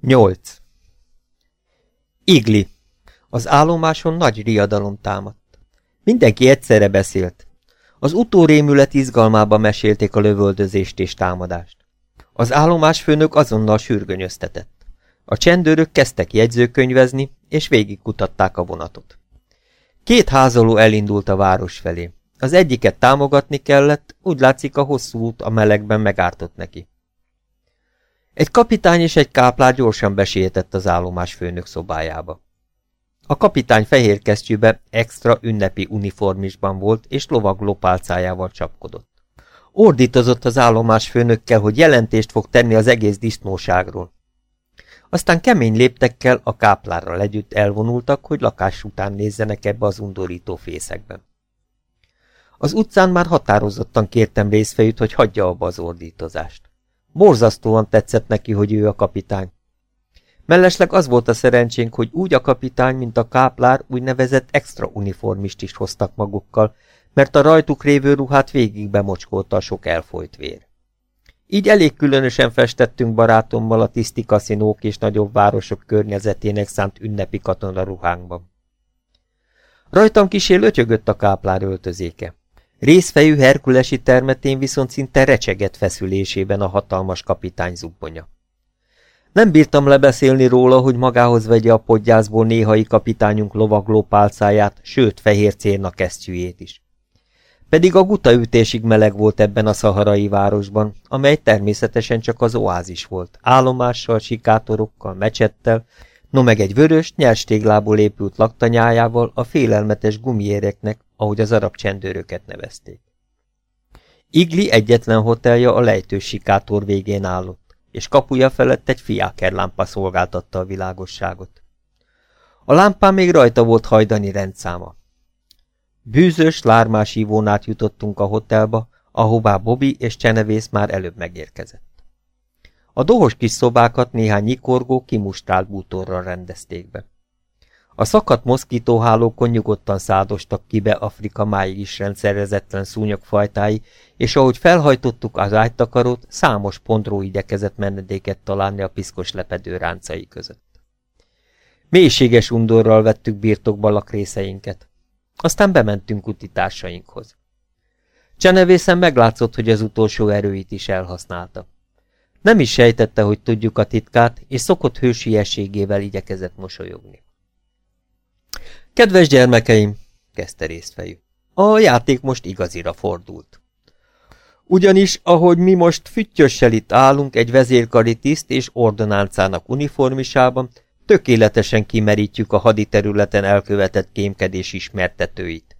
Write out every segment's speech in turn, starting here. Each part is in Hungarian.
8. Igli. Az állomáson nagy riadalom támadt. Mindenki egyszerre beszélt. Az utórémület izgalmában mesélték a lövöldözést és támadást. Az állomásfőnök azonnal sürgönyöztetett. A csendőrök kezdtek jegyzőkönyvezni, és végigkutatták a vonatot. Két házaló elindult a város felé. Az egyiket támogatni kellett, úgy látszik a hosszú út a melegben megártott neki. Egy kapitány és egy káplár gyorsan besétett az állomás főnök szobájába. A kapitány fehér kesztyűbe, extra ünnepi uniformisban volt, és lovag lopálcájával csapkodott. Ordítozott az állomás főnökkel, hogy jelentést fog tenni az egész disznóságról. Aztán kemény léptekkel a káplárral együtt elvonultak, hogy lakás után nézzenek ebbe az undorító fészekben. Az utcán már határozottan kértem részfejűt, hogy hagyja abba az ordítozást. Borzasztóan tetszett neki, hogy ő a kapitány. Mellesleg az volt a szerencsénk, hogy úgy a kapitány, mint a káplár úgynevezett extra uniformist is hoztak magukkal, mert a rajtuk révő ruhát végig bemocskolta a sok elfolyt vér. Így elég különösen festettünk barátommal a tiszti kaszinók és nagyobb városok környezetének szánt ünnepi katona ruhánkban. Rajtam kisé lötyögött a káplár öltözéke. Részfejű herkulesi termetén viszont szinte recsegett feszülésében a hatalmas kapitány zubbonya. Nem bírtam lebeszélni róla, hogy magához vegye a podgyászból néhai kapitányunk lovagló pálcáját, sőt fehér cérna kesztyűjét is. Pedig a gutaütésig meleg volt ebben a szaharai városban, amely természetesen csak az oázis volt, állomással, sikátorokkal, mecsettel, no meg egy vörös, nyers téglából épült laktanyájával a félelmetes gumiéreknek, ahogy az arab csendőröket nevezték. Igli egyetlen hotelja a lejtős sikátor végén állott, és kapuja felett egy fiákerlámpa szolgáltatta a világosságot. A lámpán még rajta volt hajdani rendszáma. Bűzös, lármás ívónát jutottunk a hotelba, ahová Bobby és Csenevész már előbb megérkezett. A dohos kis szobákat néhány nyikorgó, kimustrált bútorral rendezték be. A szakadt moszkítóhálókon nyugodtan szádostak ki be Afrika máig is rendszerezetlen szúnyogfajtái, és ahogy felhajtottuk az ágytakarót, számos pontró igyekezett menedéket találni a piszkos lepedő ráncai között. Mélységes undorral vettük birtokba lakrészeinket. Aztán bementünk utitársainkhoz. Csenevészen meglátszott, hogy az utolsó erőit is elhasználta. Nem is sejtette, hogy tudjuk a titkát, és szokott hősiességével igyekezett mosolyogni. Kedves gyermekeim, kezdte részfejű, a játék most igazira fordult. Ugyanis, ahogy mi most füttyössel itt állunk egy vezérkari tiszt és ordonáncának uniformisában, tökéletesen kimerítjük a haditerületen elkövetett kémkedés ismertetőit.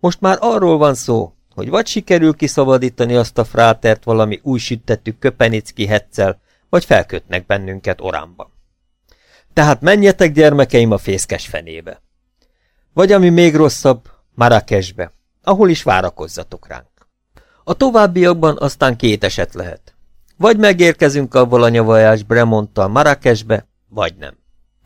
Most már arról van szó, hogy vagy sikerül kiszabadítani azt a frátert valami új süttetű köpenicki hetszel, vagy felkötnek bennünket orámba. Tehát menjetek, gyermekeim, a fészkes fenébe. Vagy ami még rosszabb, Marrakesbe, ahol is várakozzatok ránk. A továbbiakban aztán két eset lehet. Vagy megérkezünk avval a nyavajás Bremonttal Marrakesbe, vagy nem.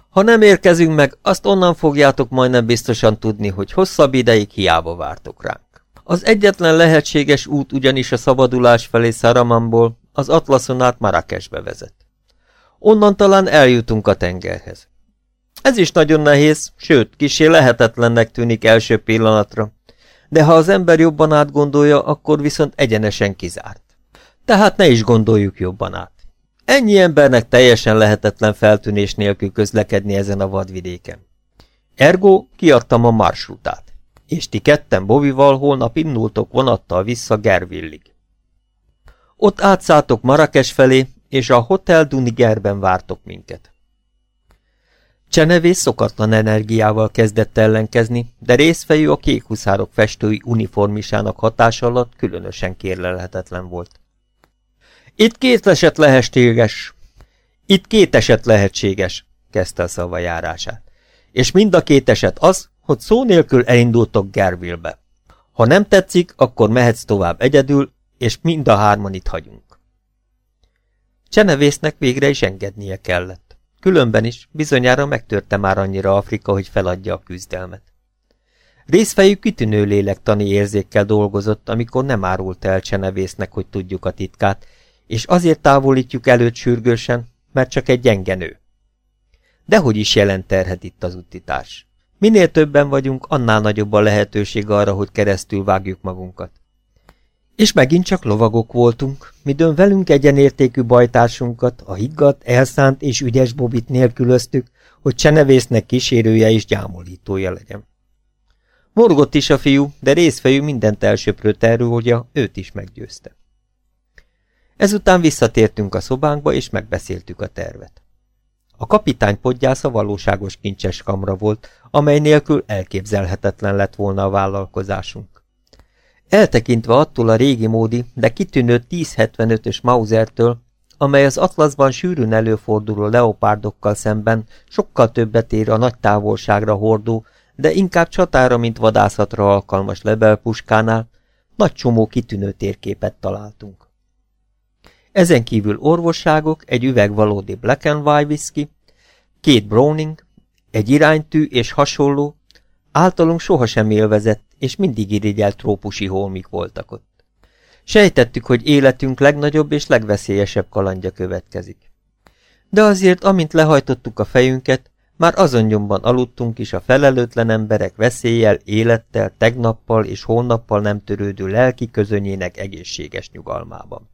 Ha nem érkezünk meg, azt onnan fogjátok majdnem biztosan tudni, hogy hosszabb ideig hiába vártok ránk. Az egyetlen lehetséges út ugyanis a szabadulás felé Szaramanból az Atlaszon át Marrakesbe vezet. Onnan talán eljutunk a tengerhez. Ez is nagyon nehéz, sőt, kisé lehetetlennek tűnik első pillanatra, de ha az ember jobban átgondolja, akkor viszont egyenesen kizárt. Tehát ne is gondoljuk jobban át. Ennyi embernek teljesen lehetetlen feltűnés nélkül közlekedni ezen a vadvidéken. Ergo kiadtam a marsrutát, és ti ketten Bovival holnap indultok vonattal vissza Gervillig. Ott átszálltok Marrakes felé, és a Hotel Dunigerben vártok minket. Csenevész szokatlan energiával kezdett ellenkezni, de részfejű a kék huszárok festői uniformisának hatása alatt különösen kérlelhetetlen volt. Itt két eset lehetséges. Itt két eset lehetséges, kezdte a szavajárását. És mind a két eset az, hogy szó nélkül elindultok Gerville-be. Ha nem tetszik, akkor mehetsz tovább egyedül, és mind a hárman itt hagyunk. Csenevésznek végre is engednie kellett. Különben is, bizonyára megtörte már annyira Afrika, hogy feladja a küzdelmet. Részfejű kitűnő lélektani érzékkel dolgozott, amikor nem árult el Csenevésznek, hogy tudjuk a titkát, és azért távolítjuk előtt sürgősen, mert csak egy gyenge nő. Dehogy is jelent terhet itt az utitás. Minél többen vagyunk, annál nagyobb a lehetőség arra, hogy keresztül vágjuk magunkat. És megint csak lovagok voltunk, midőn velünk egyenértékű bajtársunkat, a higgadt, elszánt és ügyes Bobit nélkülöztük, hogy Csenevésznek kísérője és gyámolítója legyen. Morgott is a fiú, de részfejű mindent elsöprő terrorja őt is meggyőzte. Ezután visszatértünk a szobánkba, és megbeszéltük a tervet. A kapitány podgyásza valóságos kincses kamra volt, amely nélkül elképzelhetetlen lett volna a vállalkozásunk. Eltekintve attól a régi módi, de kitűnő 1075-ös Mausertől, amely az atlaszban sűrűn előforduló leopárdokkal szemben sokkal többet ér a nagy távolságra hordó, de inkább csatára, mint vadászatra alkalmas lebelpuskánál, nagy csomó kitűnő térképet találtunk. Ezen kívül orvosságok, egy üveg valódi Black and White whisky, két Browning, egy iránytű és hasonló, általunk sohasem élvezett és mindig irigyelt trópusi holmik voltak ott. Sejtettük, hogy életünk legnagyobb és legveszélyesebb kalandja következik. De azért, amint lehajtottuk a fejünket, már azon nyomban aludtunk is a felelőtlen emberek veszéllyel, élettel, tegnappal és hónappal nem törődő lelki közönyének egészséges nyugalmában.